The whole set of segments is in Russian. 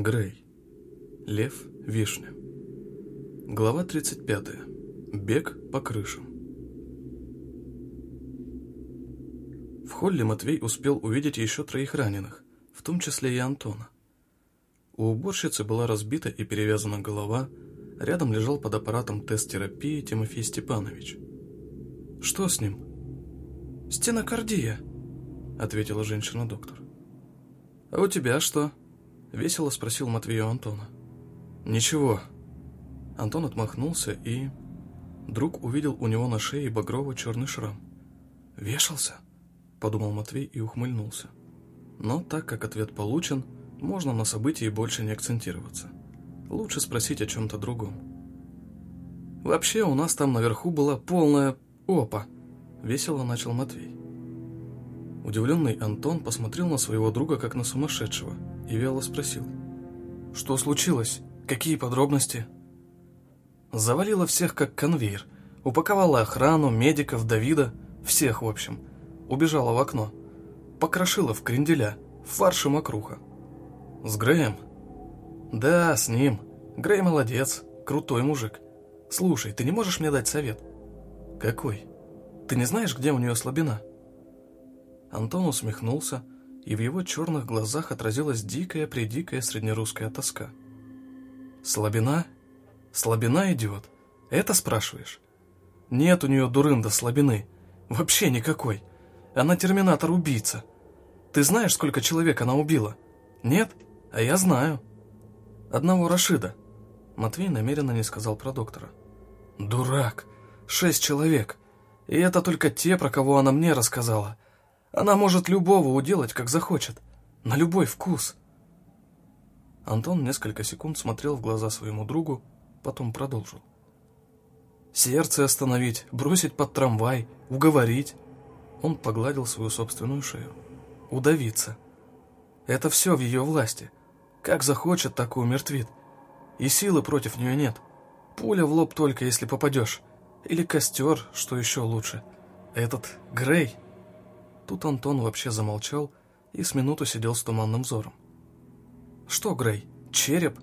Грей. Лев Вишня. Глава 35. Бег по крышам. В холле Матвей успел увидеть еще троих раненых, в том числе и Антона. У уборщицы была разбита и перевязана голова, рядом лежал под аппаратом тест-терапии Тимофей Степанович. «Что с ним?» «Стенокардия», — ответила женщина-доктор. «А у тебя что?» — весело спросил Матвей у Антона. «Ничего». Антон отмахнулся и... Друг увидел у него на шее багрово-черный шрам. «Вешался?» — подумал Матвей и ухмыльнулся. Но так как ответ получен, можно на событии больше не акцентироваться. Лучше спросить о чем-то другом. «Вообще у нас там наверху была полная опа», — весело начал Матвей. Удивленный Антон посмотрел на своего друга как на сумасшедшего и вяло спросил. «Что случилось? Какие подробности?» Завалила всех как конвейер. Упаковала охрану, медиков, Давида, всех в общем. Убежала в окно. Покрошила в кренделя, в фарш и мокруха. «С Греем?» «Да, с ним. Грей молодец, крутой мужик. Слушай, ты не можешь мне дать совет?» «Какой? Ты не знаешь, где у нее слабина?» Антон усмехнулся, и в его черных глазах отразилась дикая-предикая среднерусская тоска. «Слабина? Слабина, идиот? Это спрашиваешь? Нет у нее дурында слабины. Вообще никакой. Она терминатор-убийца. Ты знаешь, сколько человек она убила? Нет? А я знаю. Одного Рашида. Матвей намеренно не сказал про доктора. Дурак. Шесть человек. И это только те, про кого она мне рассказала. Она может любого уделать, как захочет. На любой вкус. Антон несколько секунд смотрел в глаза своему другу, потом продолжил. Сердце остановить, бросить под трамвай, уговорить. Он погладил свою собственную шею. Удавиться. Это все в ее власти. Как захочет, так и умертвит. И силы против нее нет. Пуля в лоб только, если попадешь. Или костер, что еще лучше. Этот Грей Тут Антон вообще замолчал и с минуту сидел с туманным взором. «Что, Грей, череп?»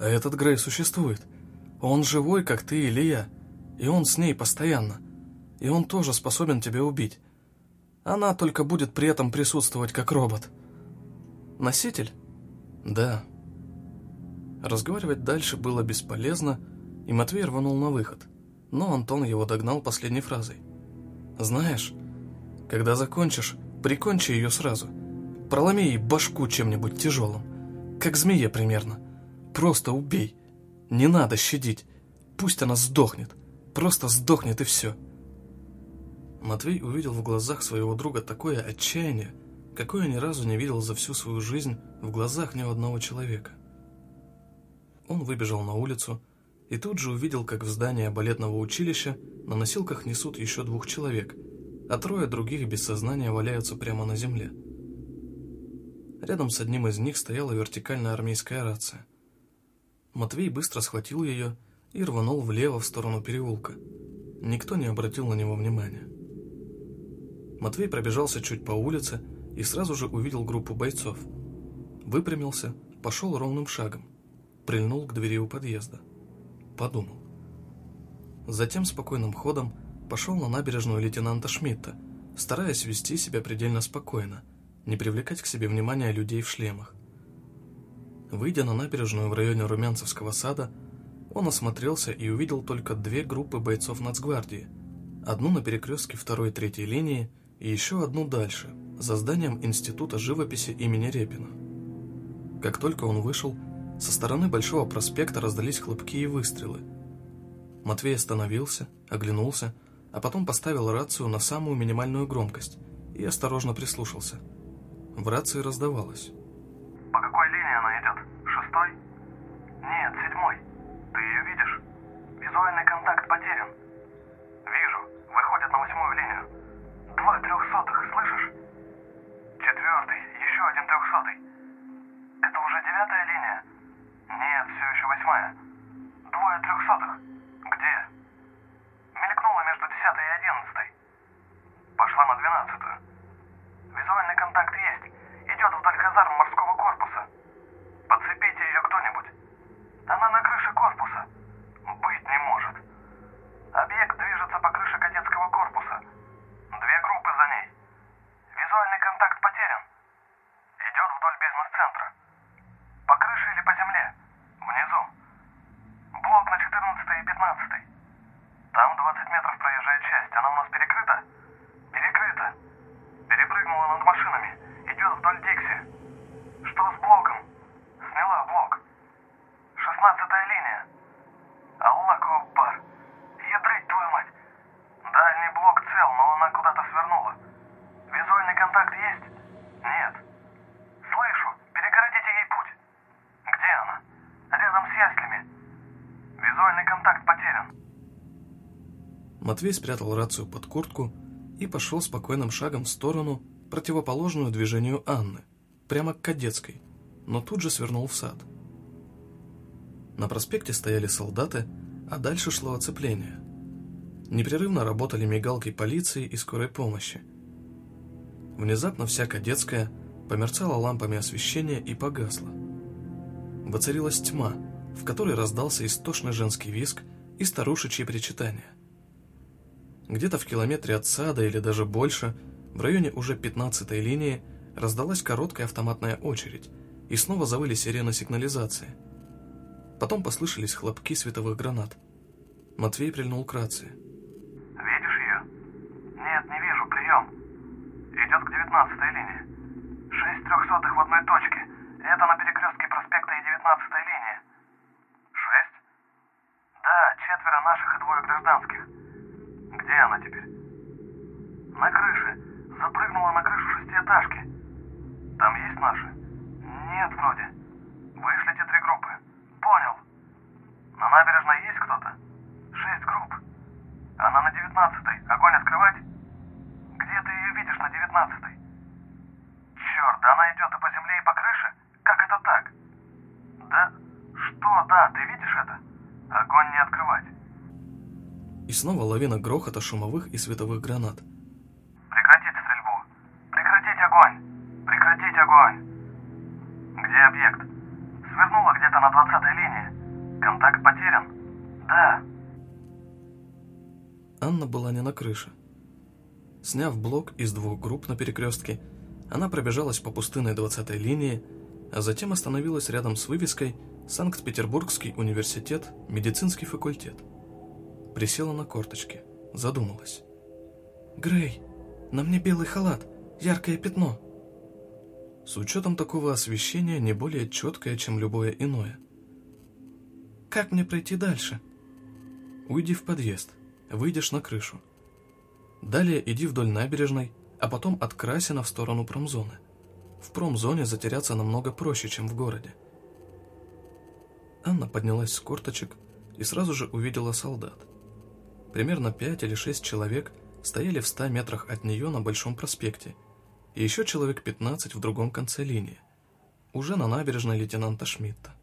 «А этот Грей существует. Он живой, как ты или я, и он с ней постоянно. И он тоже способен тебя убить. Она только будет при этом присутствовать как робот». «Носитель?» «Да». Разговаривать дальше было бесполезно, и Матвей рванул на выход, но Антон его догнал последней фразой. «Знаешь, когда закончишь, прикончи ее сразу. Проломи ей башку чем-нибудь тяжелым. Как змея примерно. Просто убей. Не надо щадить. Пусть она сдохнет. Просто сдохнет и все. Матвей увидел в глазах своего друга такое отчаяние, какое ни разу не видел за всю свою жизнь в глазах ни одного человека. Он выбежал на улицу и тут же увидел, как в здание балетного училища на носилках несут еще двух человек – а трое других без сознания валяются прямо на земле. Рядом с одним из них стояла вертикальная армейская рация. Матвей быстро схватил ее и рванул влево в сторону переулка. Никто не обратил на него внимания. Матвей пробежался чуть по улице и сразу же увидел группу бойцов. Выпрямился, пошел ровным шагом, прильнул к двери у подъезда. Подумал. Затем спокойным ходом пошел на набережную лейтенанта Шмидта, стараясь вести себя предельно спокойно, не привлекать к себе внимания людей в шлемах. Выйдя на набережную в районе Румянцевского сада, он осмотрелся и увидел только две группы бойцов нацгвардии, одну на перекрестке второй и третьей линии и еще одну дальше, за зданием Института живописи имени Репина. Как только он вышел, со стороны Большого проспекта раздались хлопки и выстрелы. Матвей остановился, оглянулся а потом поставил рацию на самую минимальную громкость и осторожно прислушался. В рации раздавалось. «По какой линии она идет? Шестой?» «Нет, седьмой. Ты ее видишь? Визуальный контакт потерян». «Вижу. Выходит на восьмую линию. Два трехсотых, слышишь?» «Четвертый. Еще один трехсотый. Это уже девятая линия?» «Нет, все еще восьмая. Двое трехсотых. Где?» Мелькнула между десятой и одиннадцатой. Пошла на двенадцатую. Визуальный контакт есть. Идет вдоль казарм морского корпуса. Подцепи призм из центра. По крыше или по земле? Внизу. Блок на 14 и 15. Там 20 метров проезжая часть. Она у нас перекрыта? Перекрыта. Перепрыгнула над машинами. Идет вдоль Дикси. Что с блоком? Сняла блок. 16 линия. Аллах Акбар. Ядрить твою мать. Дальний блок цел, но она куда-то свернула. Визуальный контакт есть? Нет. Слышу. Перегородите ей путь. Где она? Рядом с яслями. Визуальный контакт потерян. Матвей спрятал рацию под куртку и пошел спокойным шагом в сторону, противоположную движению Анны, прямо к Кадетской, но тут же свернул в сад. На проспекте стояли солдаты, а дальше шло оцепление. Непрерывно работали мигалки полиции и скорой помощи. Внезапно вся Кадетская померцала лампами освещения и погасла. Воцарилась тьма, в которой раздался истошный женский визг и старушечье причитание. Где-то в километре от сада или даже больше, в районе уже 15-й линии, раздалась короткая автоматная очередь, и снова завыли сирены сигнализации. Потом послышались хлопки световых гранат. Матвей прильнул к рации. Видишь ее? Нет, не вижу. Прием. Идет к 19 линии. Шесть трехсотых в одной точке. Это на перекрестке проспекта и 19 линии. Шесть? Да, четверо наших и двое гражданских. Где она теперь? На крыше. Запрыгнула на крышу шестиэтажки. Там есть наши? Нет, вроде. Вышлите три группы. Понял. На набережной есть кто-то? Шесть групп. Она на девятнадцатой. Огонь открывать? Где ты ее видишь на девятнадцатой? Черт, она идет и по земле, и по крыше? Как это так? Да? Что, да, ты видишь это? Огонь не открывать. И снова лавина грохота шумовых и световых гранат. Прекратить стрельбу. Прекратить огонь. Прекратить огонь. Где объект? Свернула где-то на 20 линии. Контакт потерян. Да. Анна была не на крыше. Сняв блок из двух групп на перекрестке, она пробежалась по пустынной 20-й линии, а затем остановилась рядом с вывеской «Санкт-Петербургский университет, медицинский факультет». Присела на корточки, задумалась. «Грей, на мне белый халат, яркое пятно». С учетом такого освещения не более четкое, чем любое иное. «Как мне пройти дальше?» «Уйди в подъезд, выйдешь на крышу. Далее иди вдоль набережной, а потом от Красина в сторону промзоны. В промзоне затеряться намного проще, чем в городе. Анна поднялась с корточек и сразу же увидела солдат. Примерно пять или шесть человек стояли в ста метрах от нее на Большом проспекте, и еще человек пятнадцать в другом конце линии, уже на набережной лейтенанта Шмидта.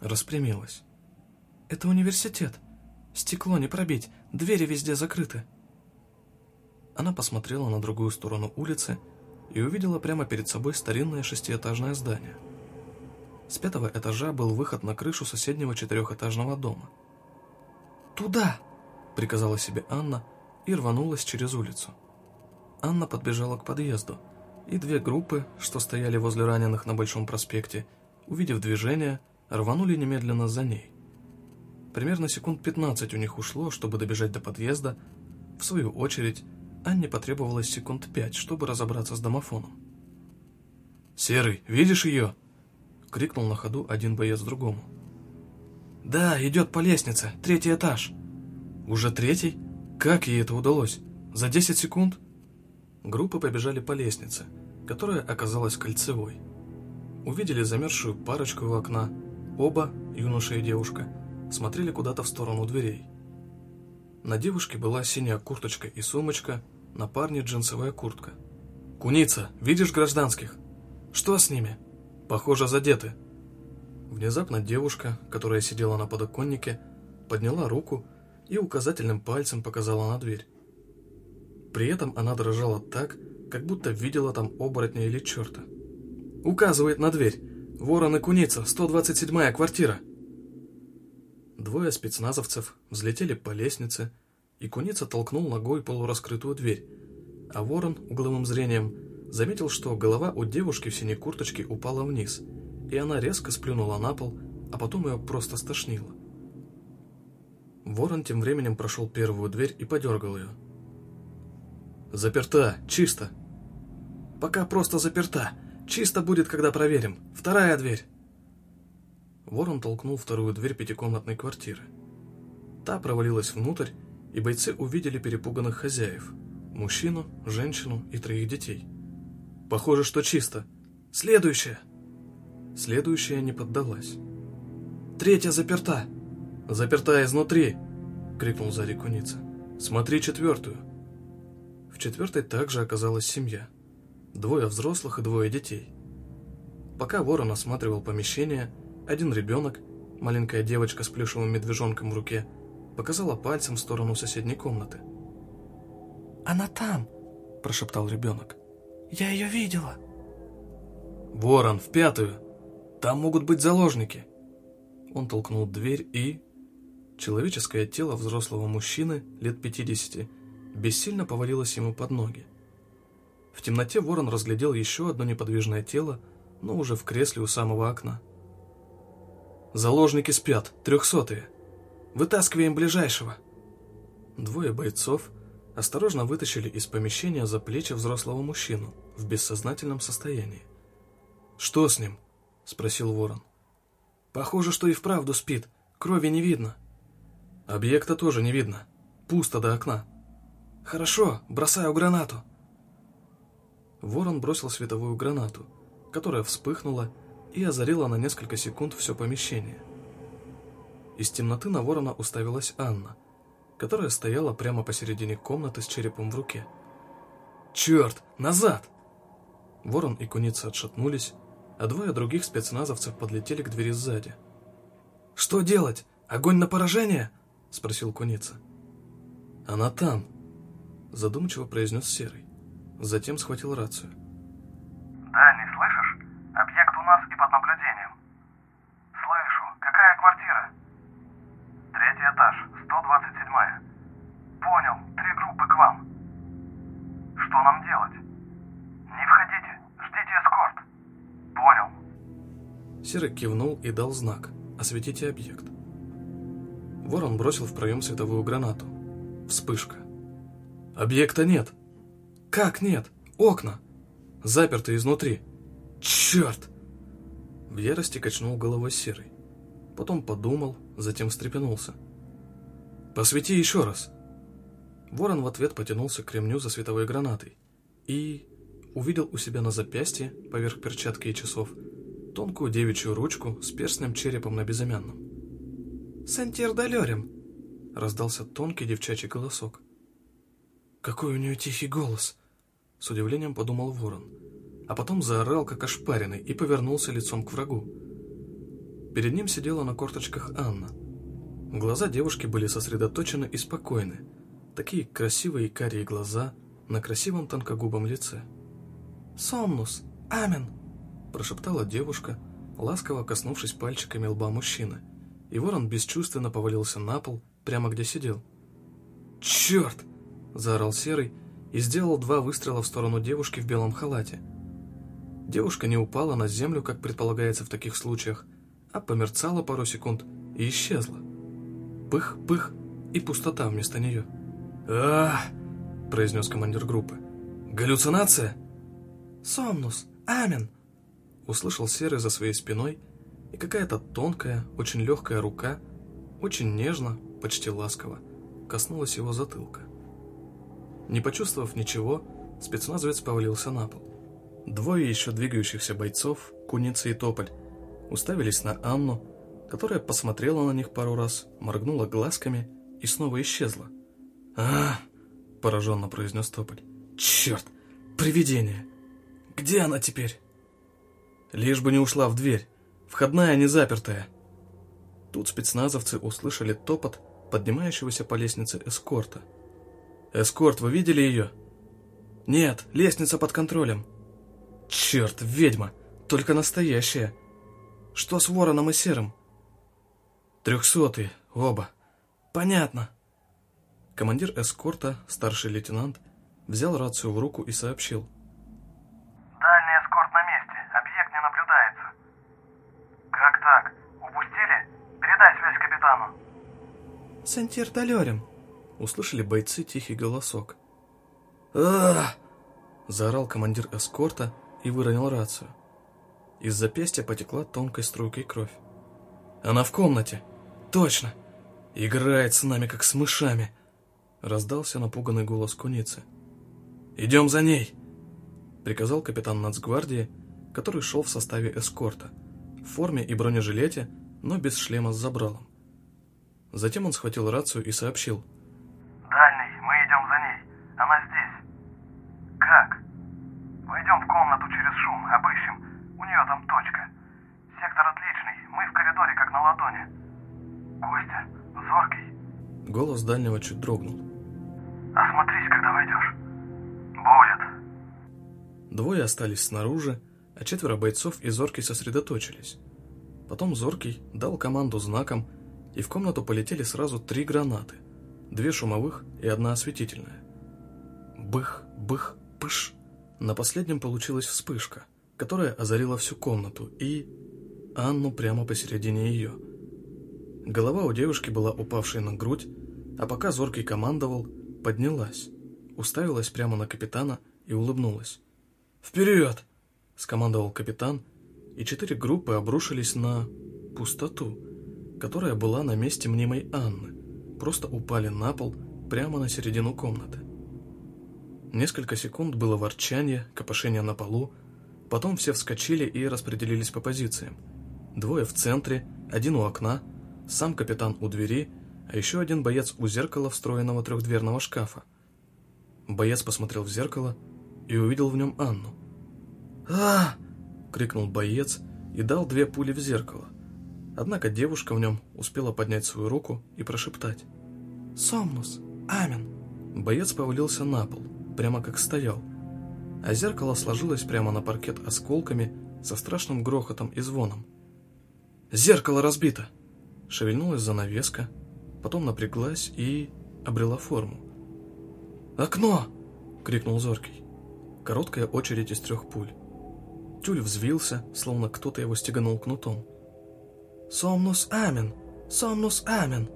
Распрямилась. «Это университет. Стекло не пробить, двери везде закрыты». Она посмотрела на другую сторону улицы и увидела прямо перед собой старинное шестиэтажное здание. С пятого этажа был выход на крышу соседнего четырехэтажного дома. «Туда!» — приказала себе Анна и рванулась через улицу. Анна подбежала к подъезду, и две группы, что стояли возле раненых на Большом проспекте, увидев движение, рванули немедленно за ней. Примерно секунд 15 у них ушло, чтобы добежать до подъезда. В свою очередь, Анне потребовалось секунд пять, чтобы разобраться с домофоном. «Серый, видишь ее?» — крикнул на ходу один боец другому. «Да, идет по лестнице, третий этаж». «Уже третий? Как ей это удалось? За десять секунд?» Группы побежали по лестнице, которая оказалась кольцевой. Увидели замерзшую парочку у окна. Оба, юноша и девушка, смотрели куда-то в сторону дверей. На девушке была синяя курточка и сумочка, на парне джинсовая куртка. «Куница, видишь гражданских? Что с ними? Похоже, задеты». Внезапно девушка, которая сидела на подоконнике, подняла руку и указательным пальцем показала на дверь. При этом она дрожала так, как будто видела там оборотня или черта. «Указывает на дверь. Ворон и куница, 127-я квартира». Двое спецназовцев взлетели по лестнице, и куница толкнул ногой полураскрытую дверь, а ворон угловым зрением заметил, что голова у девушки в синей курточке упала вниз, и она резко сплюнула на пол, а потом ее просто стошнило. Ворон тем временем прошел первую дверь и подергал ее. «Заперта, чисто!» «Пока просто заперта. Чисто будет, когда проверим. Вторая дверь!» Ворон толкнул вторую дверь пятикомнатной квартиры. Та провалилась внутрь, и бойцы увидели перепуганных хозяев – мужчину, женщину и троих детей. «Похоже, что чисто. Следующая!» Следующая не поддалась. «Третья заперта!» «Заперта изнутри!» — крикнул сзади куница. «Смотри четвертую!» В четвертой также оказалась семья. Двое взрослых и двое детей. Пока ворон осматривал помещение, один ребенок, маленькая девочка с плюшевым медвежонком в руке, показала пальцем в сторону соседней комнаты. «Она там!» – прошептал ребенок. «Я ее видела!» «Ворон, в пятую! Там могут быть заложники!» Он толкнул дверь и... Человеческое тело взрослого мужчины лет 50 бессильно повалилось ему под ноги. В темноте ворон разглядел еще одно неподвижное тело, но уже в кресле у самого окна. «Заложники спят, трехсотые. Вытаскиваем ближайшего!» Двое бойцов осторожно вытащили из помещения за плечи взрослого мужчину в бессознательном состоянии. «Что с ним?» — спросил ворон. «Похоже, что и вправду спит. Крови не видно». Объекта тоже не видно. Пусто до окна. Хорошо, бросаю гранату. Ворон бросил световую гранату, которая вспыхнула и озарила на несколько секунд все помещение. Из темноты на ворона уставилась Анна, которая стояла прямо посередине комнаты с черепом в руке. «Черт! Назад!» Ворон и куница отшатнулись, а двое других спецназовцев подлетели к двери сзади. «Что делать? Огонь на поражение?» — спросил куница. «Она там», — задумчиво произнес Серый. Затем схватил рацию. «Дальний, слышишь? Объект у нас и под наблюдением». «Слышу. Какая квартира?» «Третий этаж, 127-я». «Понял. Три группы к вам». «Что нам делать?» «Не входите. Ждите эскорт». «Понял». Серый кивнул и дал знак «Осветите объект». Ворон бросил в проем световую гранату. Вспышка. «Объекта нет!» «Как нет? Окна!» «Заперты изнутри!» «Черт!» В ярости качнул головой серый. Потом подумал, затем встрепенулся. «Посвети еще раз!» Ворон в ответ потянулся к ремню за световой гранатой и увидел у себя на запястье, поверх перчатки и часов, тонкую девичью ручку с перстным черепом на безымянном. Сантирдалерем!» — раздался тонкий девчачий голосок. «Какой у нее тихий голос!» — с удивлением подумал ворон, а потом заорал, как ошпаренный, и повернулся лицом к врагу. Перед ним сидела на корточках Анна. Глаза девушки были сосредоточены и спокойны, такие красивые карие глаза на красивом тонкогубом лице. «Сомнус! Амен!» — прошептала девушка, ласково коснувшись пальчиками лба мужчины — и ворон бесчувственно повалился на пол, прямо где сидел. «Черт!» – заорал Серый и сделал два выстрела в сторону девушки в белом халате. Девушка не упала на землю, как предполагается в таких случаях, а померцала пару секунд и исчезла. Пых-пых и пустота вместо нее. а произнес командир группы. «Галлюцинация?» «Сомнус! Амен!» Услышал Серый за своей спиной – и какая-то тонкая, очень легкая рука, очень нежно, почти ласково, коснулась его затылка. Не почувствовав ничего, спецназовец повалился на пол. Двое еще двигающихся бойцов, Куница и Тополь, уставились на Анну, которая посмотрела на них пару раз, моргнула глазками и снова исчезла. а пораженно произнес Тополь. «Черт! Привидение! Где она теперь?» «Лишь бы не ушла в дверь!» Входная не запертая. Тут спецназовцы услышали топот поднимающегося по лестнице эскорта. «Эскорт, вы видели ее?» «Нет, лестница под контролем». «Черт, ведьма! Только настоящая!» «Что с вороном и серым?» «Трехсотые, оба». «Понятно». Командир эскорта, старший лейтенант, взял рацию в руку и сообщил. Как так? Упустили? Капитану. Сентир Далерем. Услышали бойцы тихий голосок. а заорал командир эскорта и выронил рацию. Из запястья потекла тонкой струйкой кровь. «Она в комнате! Точно! Играет с нами, как с мышами!» Раздался напуганный голос куницы. «Идем за ней!» Приказал капитан нацгвардии, который шел в составе эскорта, в форме и бронежилете, но без шлема с забралом. Затем он схватил рацию и сообщил. «Дальний, мы идем за ней. Она здесь. Как? Войдем в комнату через шум, обыщем. У нее там точка. Сектор отличный, мы в коридоре как на ладони. Костя, зоркий». Голос дальнего чуть дрогнул. «Осмотрись, когда войдешь. Будет». Двое остались снаружи, а четверо бойцов и Зоркий сосредоточились. Потом Зоркий дал команду знаком, и в комнату полетели сразу три гранаты. Две шумовых и одна осветительная. Бых, бых, пыш. На последнем получилась вспышка, которая озарила всю комнату и... Анну прямо посередине ее. Голова у девушки была упавшей на грудь, а пока Зоркий командовал, поднялась, уставилась прямо на капитана и улыбнулась. «Вперед!» — скомандовал капитан, и четыре группы обрушились на пустоту, которая была на месте мнимой Анны, просто упали на пол прямо на середину комнаты. Несколько секунд было ворчание, копошение на полу, потом все вскочили и распределились по позициям. Двое в центре, один у окна, сам капитан у двери, а еще один боец у зеркала встроенного трехдверного шкафа. Боец посмотрел в зеркало и увидел в нем Анну. а крикнул боец и дал две пули в зеркало. Однако девушка в нем успела поднять свою руку и прошептать. «Сомнус! Амин!» Боец повалился на пол, прямо как стоял, а зеркало сложилось прямо на паркет осколками со страшным грохотом и звоном. «Зеркало разбито!» Шевельнулась занавеска, потом напряглась и обрела форму. «Окно!» — крикнул Зоркий. Короткая очередь из трех пуль. Тюль взвился, словно кто-то его стеганул кнутом. «Сомнус Амин! Сомнус Амин!»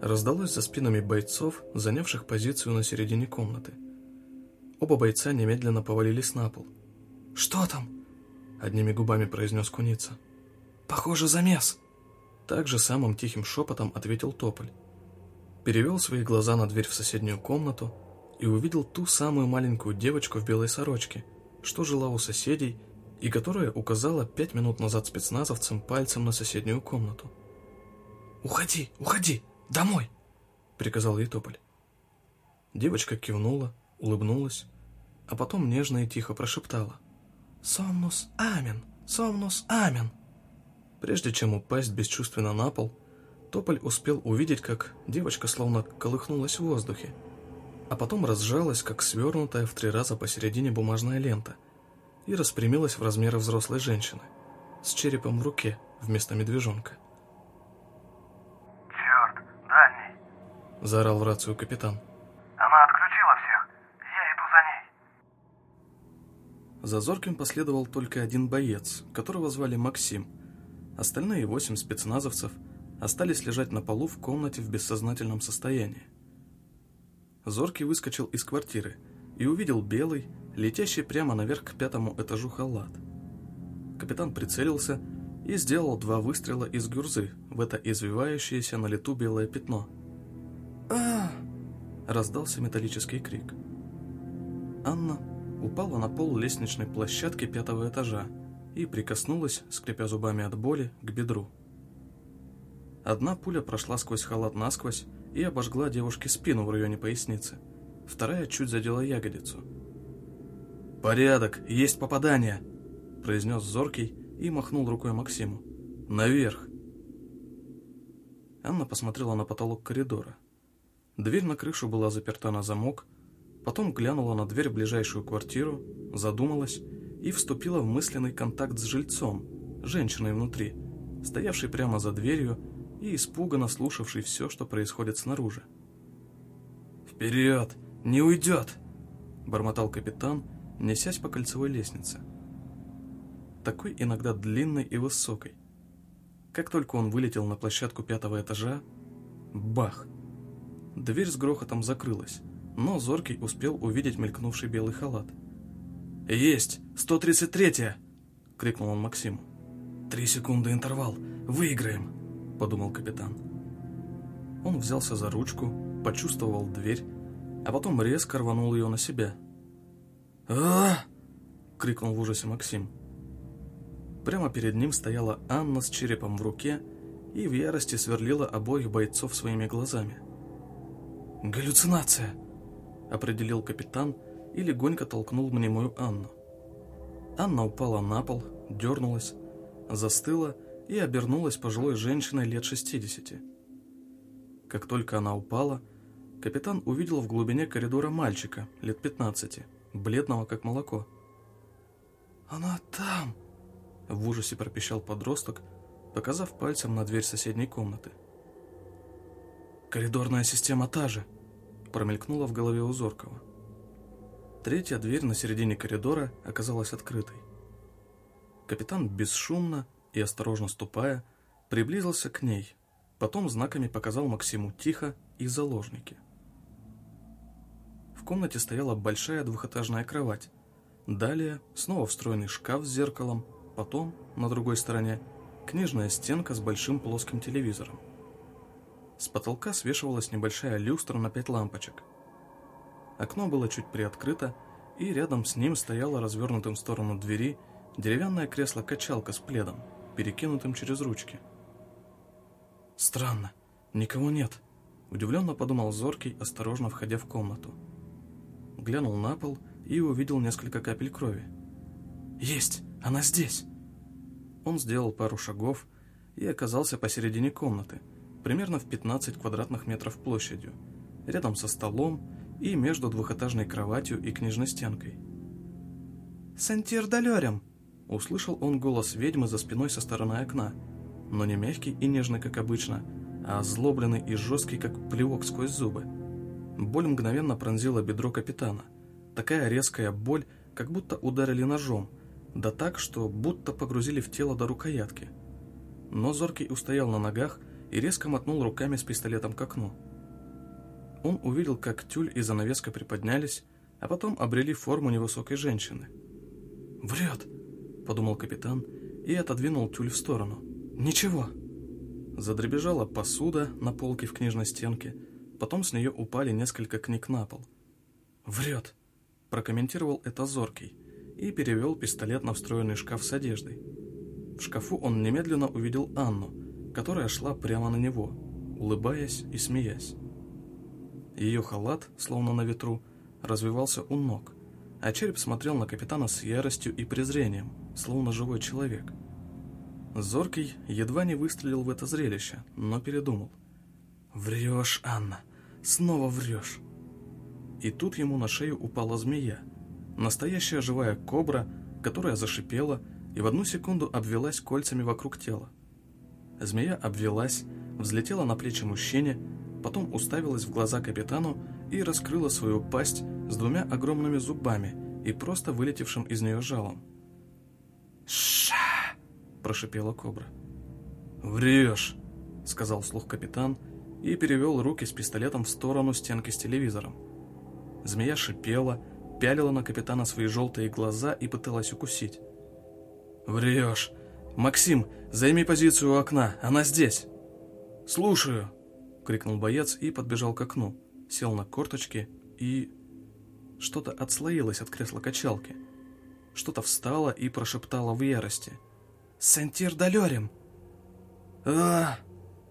раздалось за спинами бойцов, занявших позицию на середине комнаты. Оба бойца немедленно повалились на пол. «Что там?» — одними губами произнес куница. «Похоже, замес!» Так же самым тихим шепотом ответил Тополь. Перевел свои глаза на дверь в соседнюю комнату и увидел ту самую маленькую девочку в белой сорочке, что жила у соседей и которая указала пять минут назад спецназовцам пальцем на соседнюю комнату. «Уходи, уходи! Домой!» — приказал ей Тополь. Девочка кивнула, улыбнулась, а потом нежно и тихо прошептала. «Сомнус амин! Сомнус амин!» Прежде чем упасть бесчувственно на пол, Тополь успел увидеть, как девочка словно колыхнулась в воздухе, а потом разжалась, как свернутая в три раза посередине бумажная лента, и распрямилась в размеры взрослой женщины, с черепом в руке вместо медвежонка. «Черт, дальний!» – заорал в рацию капитан. «Она отключила всех! Я иду за ней!» За Зорким последовал только один боец, которого звали Максим. Остальные восемь спецназовцев остались лежать на полу в комнате в бессознательном состоянии. Зоркий выскочил из квартиры и увидел белый, летящий прямо наверх к пятому этажу халат. Капитан прицелился и сделал два выстрела из гюрзы в это извивающееся на лету белое пятно. а раздался металлический крик. Анна упала на пол лестничной площадки пятого этажа и прикоснулась, скрипя зубами от боли, к бедру. Одна пуля прошла сквозь халат насквозь и обожгла девушке спину в районе поясницы. Вторая чуть задела ягодицу. «Порядок, есть попадание!» – произнес Зоркий и махнул рукой Максиму. «Наверх!» Анна посмотрела на потолок коридора. Дверь на крышу была заперта на замок, потом глянула на дверь в ближайшую квартиру, задумалась и вступила в мысленный контакт с жильцом, женщиной внутри, стоявшей прямо за дверью и испуганно слушавший все, что происходит снаружи. «Вперед! Не уйдет!» — бормотал капитан, несясь по кольцевой лестнице. Такой иногда длинной и высокой. Как только он вылетел на площадку пятого этажа, бах! Дверь с грохотом закрылась, но Зоркий успел увидеть мелькнувший белый халат. «Есть! 133-я!» — крикнул он Максиму. «Три секунды интервал! Выиграем!» — подумал капитан. Он взялся за ручку, почувствовал дверь, а потом резко рванул ее на себя. А крикнул в ужасе Максим. Прямо перед ним стояла Анна с черепом в руке и в ярости сверлила обоих бойцов своими глазами. «Галлюцинация!» — определил капитан и легонько толкнул мнимую Анну. Анна упала на пол, дернулась, застыла и обернулась пожилой женщиной лет 60. Как только она упала, капитан увидел в глубине коридора мальчика лет 15, бледного как молоко. «Она там!» — в ужасе пропищал подросток, показав пальцем на дверь соседней комнаты. «Коридорная система та же!» — промелькнула в голове у Зоркова. Третья дверь на середине коридора оказалась открытой. Капитан бесшумно и осторожно ступая, приблизился к ней, потом знаками показал Максиму тихо и заложники. В комнате стояла большая двухэтажная кровать, далее снова встроенный шкаф с зеркалом, потом, на другой стороне, книжная стенка с большим плоским телевизором. С потолка свешивалась небольшая люстра на пять лампочек. Окно было чуть приоткрыто, и рядом с ним стояло развернутым в сторону двери деревянное кресло-качалка с пледом – перекинутым через ручки. «Странно, никого нет», — удивленно подумал Зоркий, осторожно входя в комнату. Глянул на пол и увидел несколько капель крови. «Есть! Она здесь!» Он сделал пару шагов и оказался посередине комнаты, примерно в 15 квадратных метров площадью, рядом со столом и между двухэтажной кроватью и книжной стенкой. «Сантир далерем!» Услышал он голос ведьмы за спиной со стороны окна, но не мягкий и нежный, как обычно, а озлобленный и жесткий, как плевок сквозь зубы. Боль мгновенно пронзила бедро капитана. Такая резкая боль, как будто ударили ножом, да так, что будто погрузили в тело до рукоятки. Но Зоркий устоял на ногах и резко мотнул руками с пистолетом к окну. Он увидел, как тюль и занавеска приподнялись, а потом обрели форму невысокой женщины. «Врет!» — подумал капитан и отодвинул тюль в сторону. «Ничего». Задребежала посуда на полке в книжной стенке, потом с нее упали несколько книг на пол. «Врет», — прокомментировал это Зоркий и перевел пистолет на встроенный шкаф с одеждой. В шкафу он немедленно увидел Анну, которая шла прямо на него, улыбаясь и смеясь. Ее халат, словно на ветру, развивался у ног, а череп смотрел на капитана с яростью и презрением, словно живой человек. Зоркий едва не выстрелил в это зрелище, но передумал. «Врешь, Анна, снова врешь!» И тут ему на шею упала змея, настоящая живая кобра, которая зашипела и в одну секунду обвелась кольцами вокруг тела. Змея обвелась, взлетела на плечи мужчине, потом уставилась в глаза капитану и раскрыла свою пасть с двумя огромными зубами и просто вылетевшим из нее жалом. «Ша!» – прошипела кобра. «Врешь!» – сказал вслух капитан и перевел руки с пистолетом в сторону стенки с телевизором. Змея шипела, пялила на капитана свои желтые глаза и пыталась укусить. «Врешь! Максим, займи позицию у окна, она здесь!» «Слушаю!» — крикнул боец и подбежал к окну, сел на корточки и... Что-то отслоилось от кресла качалки. Что-то встало и прошептало в ярости. «Сентир далерем!» а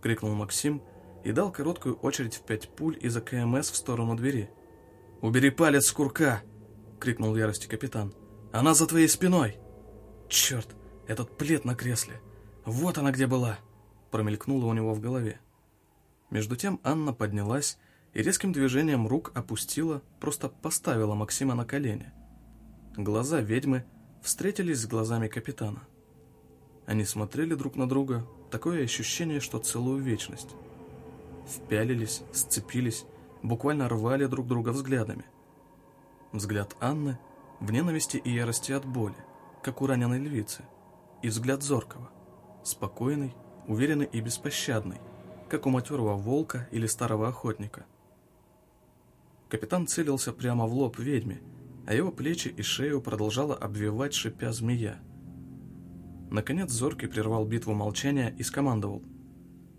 крикнул Максим и дал короткую очередь в пять пуль из АКМС в сторону двери. «Убери палец с курка!» — крикнул в ярости капитан. «Она за твоей спиной!» «Черт, этот плед на кресле! Вот она где была!» Промелькнуло у него в голове. Между тем Анна поднялась и резким движением рук опустила, просто поставила Максима на колени. Глаза ведьмы встретились с глазами капитана. Они смотрели друг на друга, такое ощущение, что целую вечность. Впялились, сцепились, буквально рвали друг друга взглядами. Взгляд Анны в ненависти и ярости от боли, как у раненой львицы, и взгляд Зоркого, спокойный уверенный и беспощадный, как у матерого волка или старого охотника. Капитан целился прямо в лоб ведьме, а его плечи и шею продолжала обвивать шипя змея. Наконец Зоркий прервал битву молчания и скомандовал.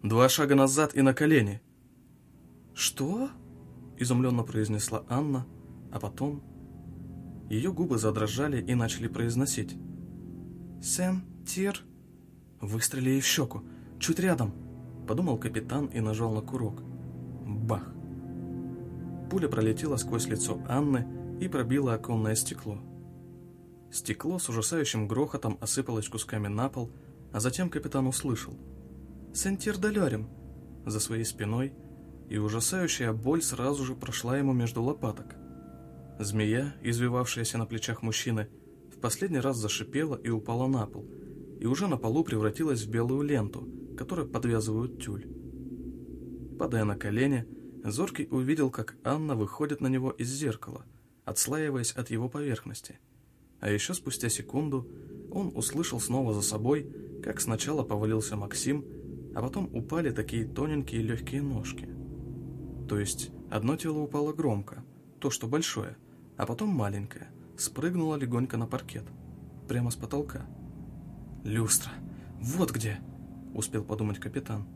«Два шага назад и на колени!» «Что?» — изумленно произнесла Анна, а потом... Ее губы задрожали и начали произносить. «Сен-Тир...» «Выстрели ей в щеку, чуть рядом!» — подумал капитан и нажал на курок. Бах! Пуля пролетела сквозь лицо Анны и пробила оконное стекло. Стекло с ужасающим грохотом осыпалось кусками на пол, а затем капитан услышал. «Сентир долерем!» За своей спиной, и ужасающая боль сразу же прошла ему между лопаток. Змея, извивавшаяся на плечах мужчины, в последний раз зашипела и упала на пол, и уже на полу превратилась в белую ленту, которой подвязывают тюль. Падая на колени, Зоркий увидел, как Анна выходит на него из зеркала, отслаиваясь от его поверхности. А еще спустя секунду он услышал снова за собой, как сначала повалился Максим, а потом упали такие тоненькие легкие ножки. То есть одно тело упало громко, то, что большое, а потом маленькое, спрыгнуло легонько на паркет, прямо с потолка. «Люстра! Вот где!» — успел подумать капитан.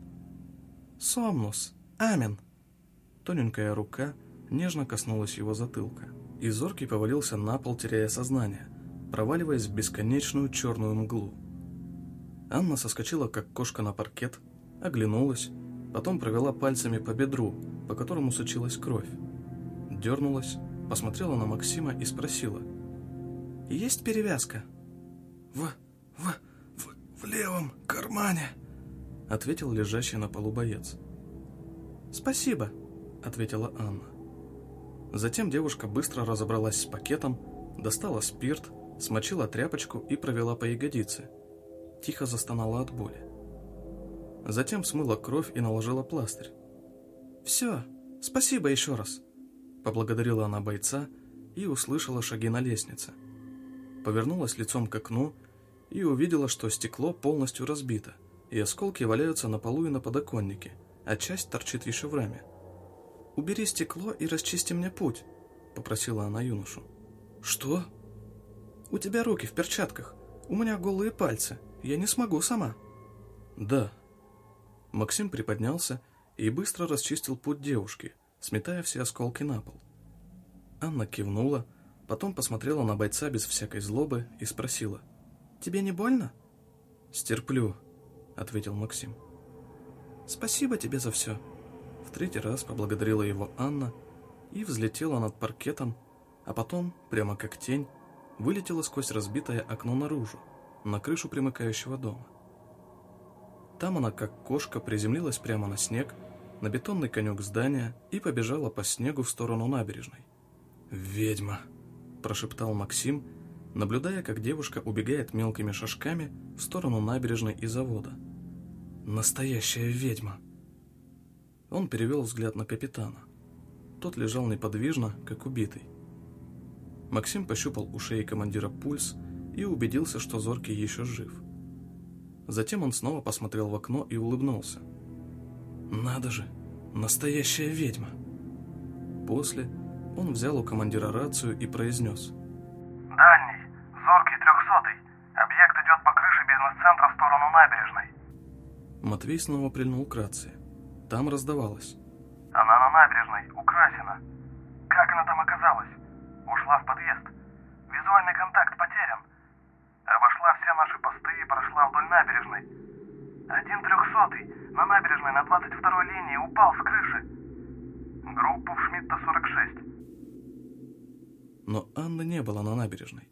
«Сомнус! Амин!» Тоненькая рука нежно коснулась его затылка, и зоркий повалился на пол, теряя сознание, проваливаясь в бесконечную черную мглу. Анна соскочила, как кошка на паркет, оглянулась, потом провела пальцами по бедру, по которому сочилась кровь. Дернулась, посмотрела на Максима и спросила. «Есть перевязка?» «В... в... в, в левом кармане», — ответил лежащий на полу боец. «Спасибо», — ответила Анна. Затем девушка быстро разобралась с пакетом, достала спирт, смочила тряпочку и провела по ягодице. Тихо застонала от боли. Затем смыла кровь и наложила пластырь. «Все, спасибо еще раз», — поблагодарила она бойца и услышала шаги на лестнице. Повернулась лицом к окну и увидела, что стекло полностью разбито, и осколки валяются на полу и на подоконнике, а часть торчит еще в раме. «Убери стекло и расчисти мне путь», — попросила она юношу. «Что?» «У тебя руки в перчатках, у меня голые пальцы, я не смогу сама». «Да». Максим приподнялся и быстро расчистил путь девушки, сметая все осколки на пол. Анна кивнула, потом посмотрела на бойца без всякой злобы и спросила. «Тебе не больно?» «Стерплю», — ответил Максим. «Спасибо тебе за все», в третий раз поблагодарила его Анна и взлетела над паркетом, а потом, прямо как тень, вылетела сквозь разбитое окно наружу, на крышу примыкающего дома. Там она, как кошка, приземлилась прямо на снег, на бетонный конек здания и побежала по снегу в сторону набережной. «Ведьма!» – прошептал Максим, наблюдая, как девушка убегает мелкими шажками в сторону набережной и завода. «Настоящая ведьма!» Он перевел взгляд на капитана. Тот лежал неподвижно, как убитый. Максим пощупал у шеи командира пульс и убедился, что Зоркий еще жив. Затем он снова посмотрел в окно и улыбнулся. «Надо же, настоящая ведьма!» После он взял у командира рацию и произнес. «Дальний, Зоркий трехсотый. Объект идет по крыше бизнес-центра в сторону набережной». Матвей снова прильнул к рации. Там раздавалось. Она на набережной, украсена. Как она там оказалась? Ушла в подъезд. Визуальный контакт потерян. Обошла все наши посты и прошла вдоль набережной. Один трехсотый на набережной на 22-й линии упал с крыши. Группу в Шмидта 46. Но Анна не была на набережной.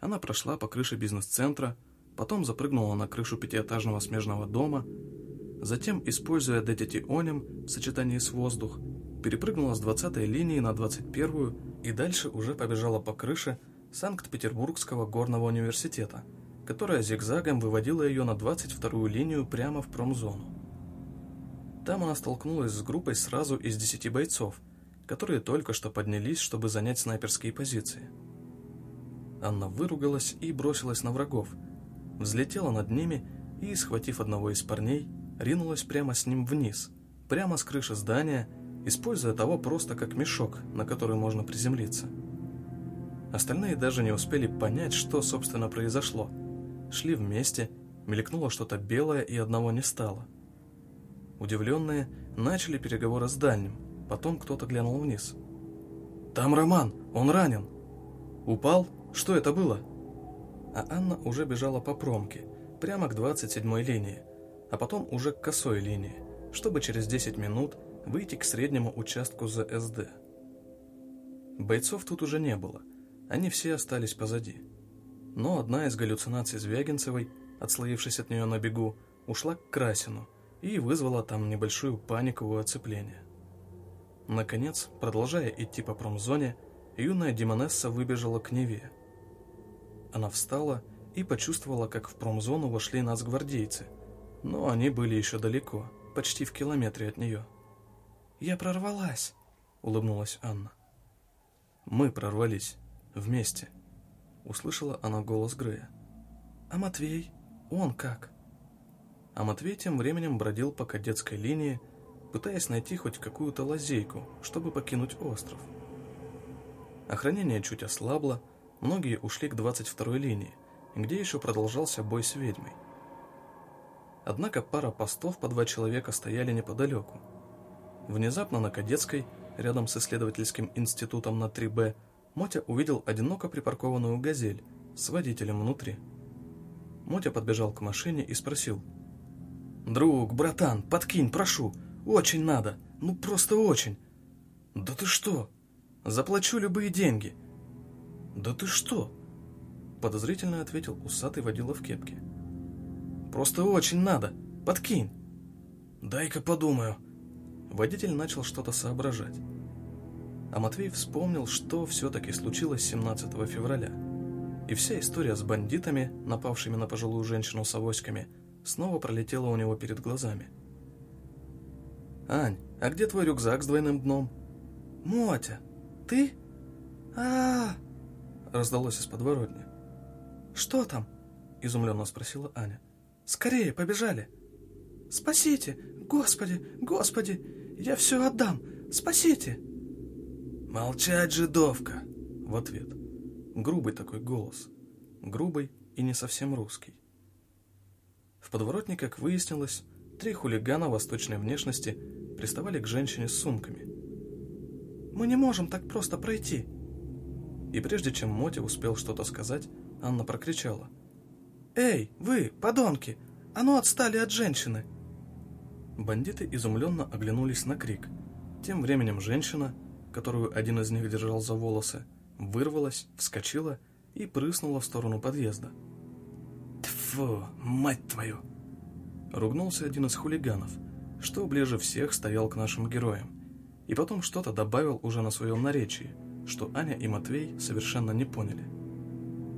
Она прошла по крыше бизнес-центра, потом запрыгнула на крышу пятиэтажного смежного дома, Затем, используя дететионем в сочетании с воздух, перепрыгнула с 20-й линии на 21-ю и дальше уже побежала по крыше Санкт-Петербургского горного университета, которая зигзагом выводила ее на 22-ю линию прямо в промзону. Там она столкнулась с группой сразу из 10 бойцов, которые только что поднялись, чтобы занять снайперские позиции. Анна выругалась и бросилась на врагов, взлетела над ними и, схватив одного из парней, ринулась прямо с ним вниз, прямо с крыши здания, используя того просто как мешок, на который можно приземлиться. Остальные даже не успели понять, что, собственно, произошло. Шли вместе, мелькнуло что-то белое и одного не стало. Удивленные начали переговоры с дальним, потом кто-то глянул вниз. «Там Роман, он ранен!» «Упал? Что это было?» А Анна уже бежала по промке, прямо к 27-й линии, а потом уже к косой линии, чтобы через 10 минут выйти к среднему участку ЗСД. Бойцов тут уже не было, они все остались позади. Но одна из галлюцинаций Звягинцевой, отслоившись от нее на бегу, ушла к Красину и вызвала там небольшую панику у оцепления. Наконец, продолжая идти по промзоне, юная Демонесса выбежала к Неве. Она встала и почувствовала, как в промзону вошли нацгвардейцы, но они были еще далеко, почти в километре от нее. «Я прорвалась», — улыбнулась Анна. «Мы прорвались. Вместе», — услышала она голос Грея. «А Матвей? Он как?» А Матвей тем временем бродил по кадетской линии, пытаясь найти хоть какую-то лазейку, чтобы покинуть остров. Охранение чуть ослабло, многие ушли к 22-й линии, где еще продолжался бой с ведьмой. Однако пара постов по два человека стояли неподалеку. Внезапно на Кадетской, рядом с исследовательским институтом на 3Б, Мотя увидел одиноко припаркованную «Газель» с водителем внутри. Мотя подбежал к машине и спросил. «Друг, братан, подкинь, прошу, очень надо, ну просто очень». «Да ты что? Заплачу любые деньги». «Да ты что?» Подозрительно ответил усатый водила в кепке. Просто очень надо. Подкинь. Дай-ка подумаю. Водитель начал что-то соображать. А Матвей вспомнил, что все-таки случилось 17 февраля. И вся история с бандитами, напавшими на пожилую женщину с авоськами, снова пролетела у него перед глазами. «Ань, а где твой рюкзак с двойным дном?» «Мотя, ты?» а, -а, -а раздалось из подворотни. «Что там?» – изумленно спросила Аня. Скорее, побежали!» «Спасите! Господи! Господи! Я все отдам! Спасите!» «Молчать, жидовка!» В ответ. Грубый такой голос. Грубый и не совсем русский. В подворотне, как выяснилось, три хулигана восточной внешности приставали к женщине с сумками. «Мы не можем так просто пройти!» И прежде чем Мотя успел что-то сказать, Анна прокричала – «Эй, вы, подонки! А ну отстали от женщины!» Бандиты изумленно оглянулись на крик. Тем временем женщина, которую один из них держал за волосы, вырвалась, вскочила и прыснула в сторону подъезда. «Тьфу, мать твою!» Ругнулся один из хулиганов, что ближе всех стоял к нашим героям, и потом что-то добавил уже на своем наречии, что Аня и Матвей совершенно не поняли.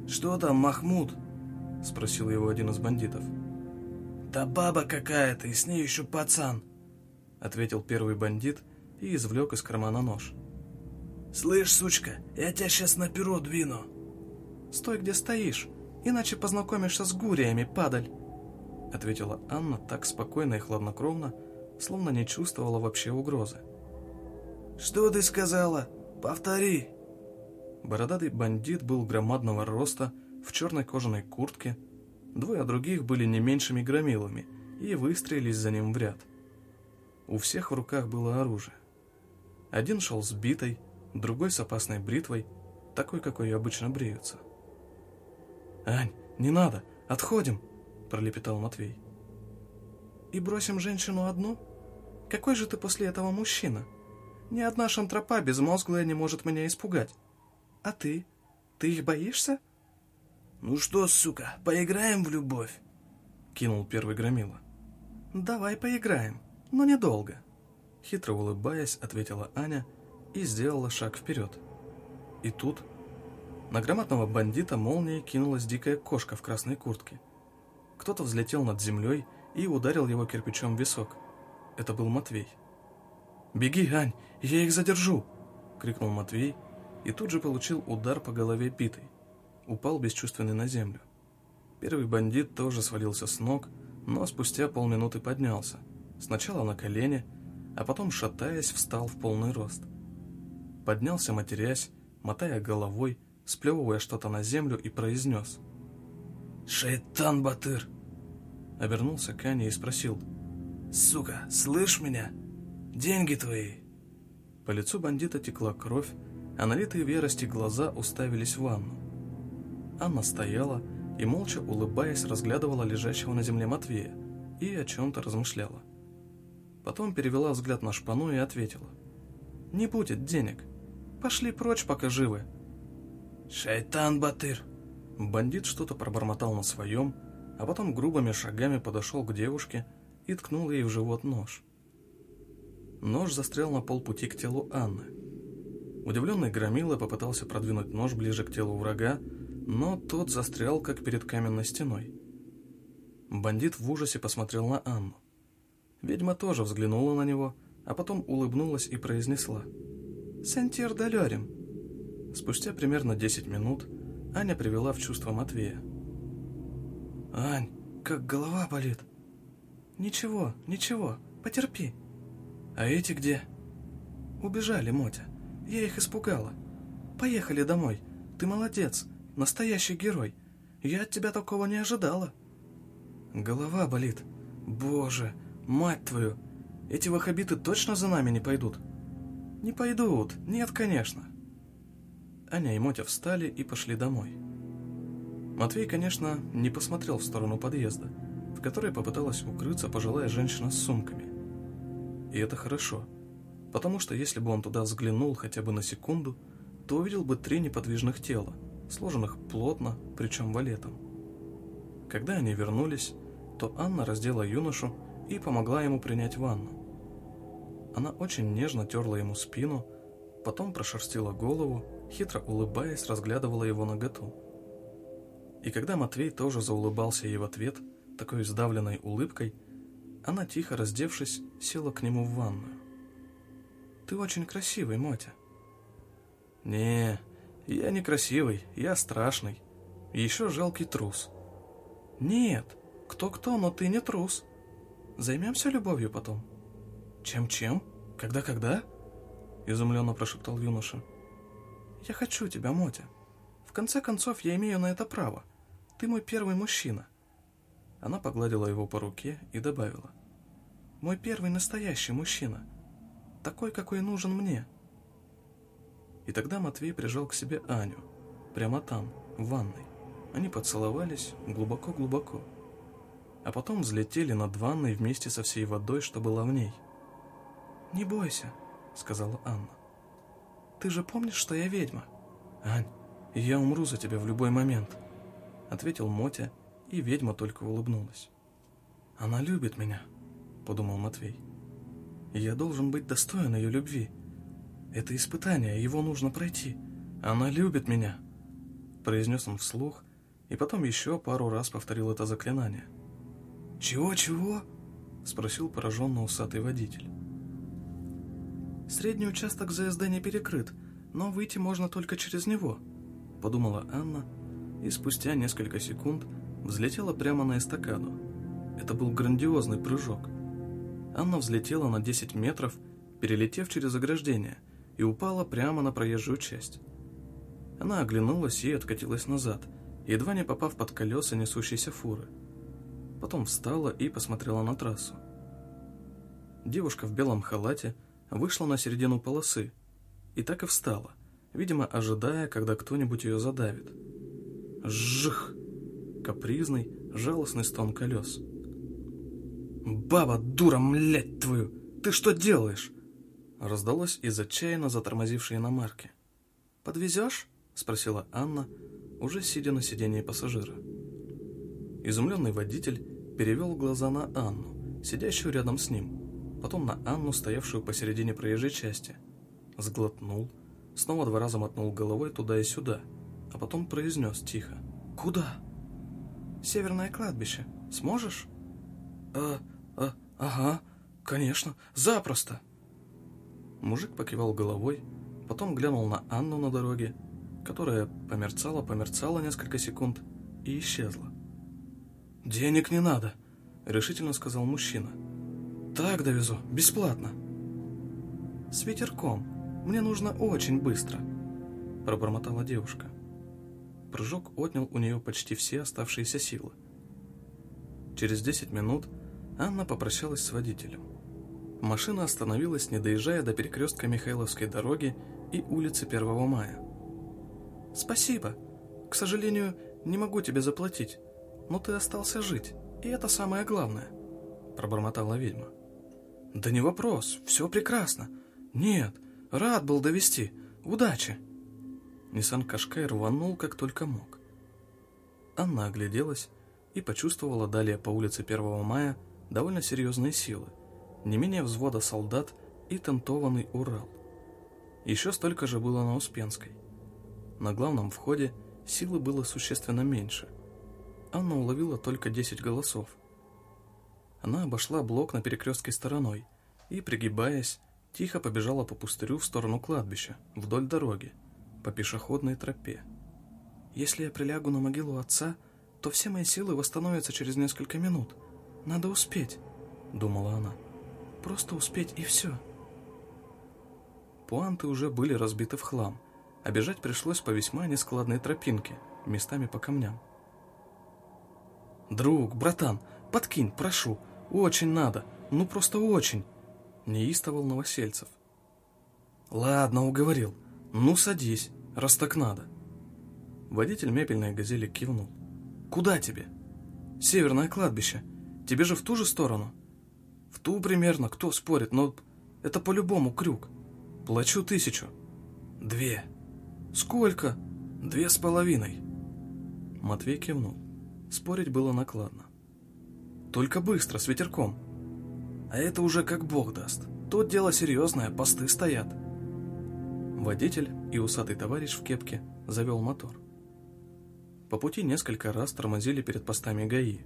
«Что там, Махмуд?» — спросил его один из бандитов. «Да баба какая-то, и с ней еще пацан», — ответил первый бандит и извлек из кармана нож. «Слышь, сучка, я тебя сейчас на перо двину». «Стой, где стоишь, иначе познакомишься с гуриями, падаль», — ответила Анна так спокойно и хладнокровно, словно не чувствовала вообще угрозы. «Что ты сказала? Повтори!» Бородатый бандит был громадного роста, в черной кожаной куртке. Двое других были не меньшими громилами и выстроились за ним в ряд. У всех в руках было оружие. Один шел с битой, другой с опасной бритвой, такой, какой обычно бреются. «Ань, не надо, отходим!» – пролепетал Матвей. «И бросим женщину одну? Какой же ты после этого мужчина? Ни одна шантропа безмозглая не может меня испугать. А ты? Ты их боишься?» «Ну что, сука, поиграем в любовь?» Кинул первый громила. «Давай поиграем, но недолго». Хитро улыбаясь, ответила Аня и сделала шаг вперед. И тут на громадного бандита молнией кинулась дикая кошка в красной куртке. Кто-то взлетел над землей и ударил его кирпичом в висок. Это был Матвей. «Беги, Ань, я их задержу!» — крикнул Матвей и тут же получил удар по голове битой упал бесчувственный на землю. Первый бандит тоже свалился с ног, но спустя полминуты поднялся. Сначала на колени, а потом, шатаясь, встал в полный рост. Поднялся, матерясь, мотая головой, сплевывая что-то на землю и произнес. «Шайтан Батыр!» Обернулся к Ане и спросил. «Сука, слышь меня? Деньги твои!» По лицу бандита текла кровь, а налитые в ярости глаза уставились в ванну. Анна стояла и, молча улыбаясь, разглядывала лежащего на земле Матвея и о чем-то размышляла. Потом перевела взгляд на шпану и ответила. «Не будет денег. Пошли прочь, пока живы». «Шайтан Батыр!» Бандит что-то пробормотал на своем, а потом грубыми шагами подошел к девушке и ткнул ей в живот нож. Нож застрял на полпути к телу Анны. Удивленный Громила попытался продвинуть нож ближе к телу врага, но тот застрял, как перед каменной стеной. Бандит в ужасе посмотрел на Анну. Ведьма тоже взглянула на него, а потом улыбнулась и произнесла «Сентир далерим». Спустя примерно 10 минут Аня привела в чувство Матвея. «Ань, как голова болит!» «Ничего, ничего, потерпи!» «А эти где?» «Убежали, Мотя. Я их испугала. Поехали домой. Ты молодец, настоящий герой. Я от тебя такого не ожидала». «Голова болит. Боже, мать твою! Эти вахабиты точно за нами не пойдут?» «Не пойдут. Нет, конечно». Аня и Мотя встали и пошли домой. Матвей, конечно, не посмотрел в сторону подъезда, в которой попыталась укрыться пожилая женщина с сумками. И это хорошо, потому что если бы он туда взглянул хотя бы на секунду, то увидел бы три неподвижных тела, сложенных плотно, причем валетом. Когда они вернулись, то Анна раздела юношу и помогла ему принять ванну. Она очень нежно терла ему спину, потом прошерстила голову хитро улыбаясь, разглядывала его наготу. И когда Матвей тоже заулыбался ей в ответ, такой сдавленной улыбкой, она, тихо раздевшись, села к нему в ванную. «Ты очень красивый, Мотя». «Не, я не красивый, я страшный. Еще жалкий трус». «Нет, кто-кто, но ты не трус. Займемся любовью потом». «Чем-чем? Когда-когда?» Изумленно прошептал юноша. Я хочу тебя, Мотя. В конце концов, я имею на это право. Ты мой первый мужчина. Она погладила его по руке и добавила. Мой первый настоящий мужчина. Такой, какой нужен мне. И тогда Матвей прижал к себе Аню. Прямо там, в ванной. Они поцеловались глубоко-глубоко. А потом взлетели над ванной вместе со всей водой, что была в ней. «Не бойся», — сказала Анна. Ты же помнишь, что я ведьма?» «Ань, я умру за тебя в любой момент», — ответил Мотя, и ведьма только улыбнулась. «Она любит меня», — подумал Матвей. «Я должен быть достоин ее любви. Это испытание, его нужно пройти. Она любит меня», — произнес он вслух, и потом еще пару раз повторил это заклинание. «Чего-чего?» — спросил пораженно усатый водитель. Средний участок ЗСД не перекрыт, но выйти можно только через него», — подумала Анна, и спустя несколько секунд взлетела прямо на эстакаду. Это был грандиозный прыжок. Анна взлетела на 10 метров, перелетев через ограждение, и упала прямо на проезжую часть. Она оглянулась и откатилась назад, едва не попав под колеса несущейся фуры. Потом встала и посмотрела на трассу. Девушка в белом халате — вышла на середину полосы и так и встала, видимо, ожидая, когда кто-нибудь ее задавит. Жжих! Капризный, жалостный стон колес. «Баба, дура, млять твою! Ты что делаешь?» Раздалось из отчаянно затормозившей иномарки. «Подвезешь?» — спросила Анна, уже сидя на сиденье пассажира. Изумленный водитель перевел глаза на Анну, сидящую рядом с ним, потом на Анну, стоявшую посередине проезжей части. Сглотнул, снова два раза мотнул головой туда и сюда, а потом произнес тихо. «Куда?» «Северное кладбище. Сможешь?» «А, а, ага, конечно, запросто!» Мужик покивал головой, потом глянул на Анну на дороге, которая померцала-померцала несколько секунд и исчезла. «Денег не надо. решительно сказал мужчина. Так довезу, бесплатно. С ветерком. Мне нужно очень быстро, пробормотала девушка. Прыжок отнял у нее почти все оставшиеся силы. Через 10 минут Анна попрощалась с водителем. Машина остановилась, не доезжая до перекрестка Михайловской дороги и улицы 1 мая. «Спасибо. К сожалению, не могу тебе заплатить, но ты остался жить, и это самое главное», — пробормотала ведьма. «Да не вопрос, все прекрасно. Нет, рад был довести. Удачи!» Ниссан Кашкай рванул, как только мог. Анна огляделась и почувствовала далее по улице 1 мая довольно серьезные силы, не менее взвода солдат и тентованный Урал. Еще столько же было на Успенской. На главном входе силы было существенно меньше. Анна уловила только 10 голосов. Она обошла блок на перекрестке стороной и, пригибаясь, тихо побежала по пустырю в сторону кладбища, вдоль дороги, по пешеходной тропе. Если я прилягу на могилу отца, то все мои силы восстановятся через несколько минут. Надо успеть, думала она. Просто успеть и все. Пуанты уже были разбиты в хлам, а бежать пришлось по весьма нескладной тропинке, местами по камням. «Друг, братан, подкинь, прошу, очень надо, ну просто очень!» неистовал Новосельцев. «Ладно, уговорил. Ну, садись, раз так надо». Водитель мебельной газели кивнул. «Куда тебе?» «Северное кладбище. Тебе же в ту же сторону?» «В ту примерно, кто спорит, но это по-любому крюк. Плачу тысячу. Две. Сколько? Две с половиной. Матвей кивнул. Спорить было накладно. Только быстро, с ветерком. А это уже как бог даст. Тут дело серьезное, посты стоят. Водитель и усатый товарищ в кепке завел мотор. По пути несколько раз тормозили перед постами ГАИ.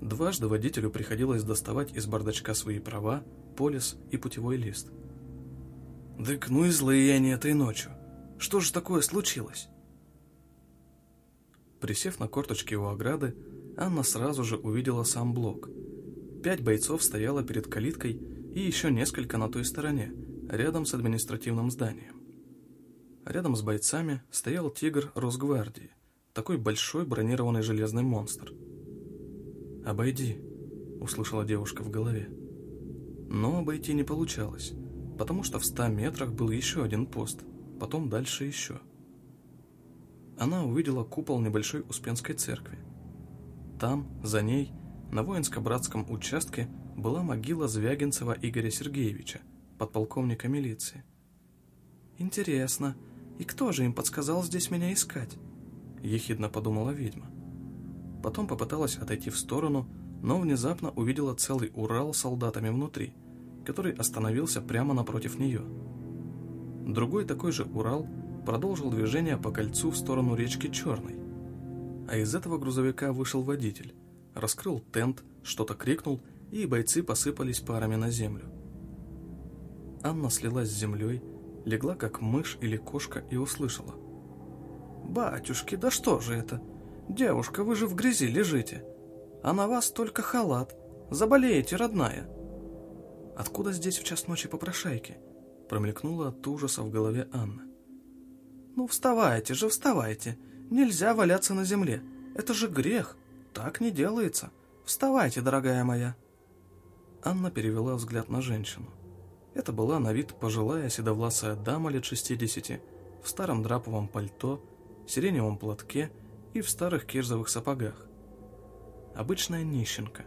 Дважды водителю приходилось доставать из бардачка свои права, полис и путевой лист – Дык, ну и злые они этой ночью. Что же такое случилось? Присев на корточки у ограды, Анна сразу же увидела сам блок. Пять бойцов стояло перед калиткой и еще несколько на той стороне, рядом с административным зданием. Рядом с бойцами стоял тигр Росгвардии, такой большой бронированный железный монстр. «Обойди», — услышала девушка в голове. Но обойти не получалось потому что в ста метрах был еще один пост, потом дальше еще. Она увидела купол небольшой Успенской церкви. Там, за ней, на воинско-братском участке была могила Звягинцева Игоря Сергеевича, подполковника милиции. «Интересно, и кто же им подсказал здесь меня искать?» – ехидно подумала ведьма. Потом попыталась отойти в сторону, но внезапно увидела целый Урал с солдатами внутри – который остановился прямо напротив нее. Другой такой же Урал продолжил движение по кольцу в сторону речки Черной. А из этого грузовика вышел водитель, раскрыл тент, что-то крикнул, и бойцы посыпались парами на землю. Анна слилась с землей, легла как мышь или кошка и услышала. «Батюшки, да что же это? Девушка, вы же в грязи лежите. А на вас только халат. Заболеете, родная». Откуда здесь в час ночи попрошайки? Промелькнула от ужаса в голове Анна. Ну вставайте же, вставайте. Нельзя валяться на земле. Это же грех. Так не делается. Вставайте, дорогая моя. Анна перевела взгляд на женщину. Это была на вид пожилая седовласая дама лет 60 в старом драповом пальто, сиреневом платке и в старых кирзовых сапогах. Обычная нищенка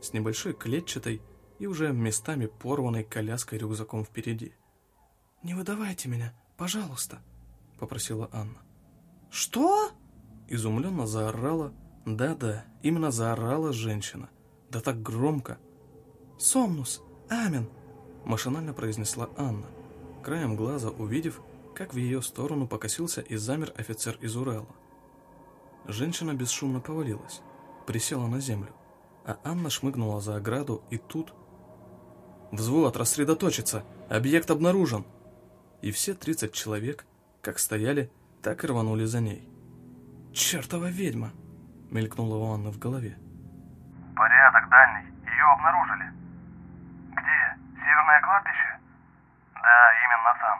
с небольшой клетчатой и уже местами порванной коляской-рюкзаком впереди. «Не выдавайте меня, пожалуйста», — попросила Анна. «Что?» — изумленно заорала. Да-да, именно заорала женщина. Да так громко. «Сомнус, Амин», — машинально произнесла Анна, краем глаза увидев, как в ее сторону покосился и замер офицер из Урала. Женщина бесшумно повалилась, присела на землю, а Анна шмыгнула за ограду, и тут Взвод, рассредоточиться! Объект обнаружен!» И все 30 человек, как стояли, так рванули за ней. «Чертова ведьма!» — мелькнула у Анны в голове. Порядок, дальний. Ее обнаружили. Где? Северное кладбище? Да, именно там.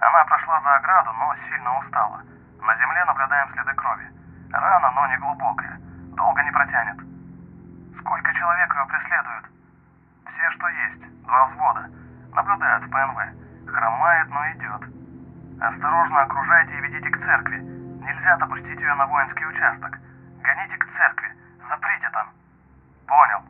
Она прошла за ограду, но сильно устала. На земле наблюдаем следы крови. Рана, но не глубокая. Долго не протянет. Сколько человек ее преследуют? Все, что есть. Два взвода. Наблюдают в ПНВ. Хромает, но идет. Осторожно окружайте и ведите к церкви. Нельзя допустить ее на воинский участок. Гоните к церкви. Заприте там. Понял.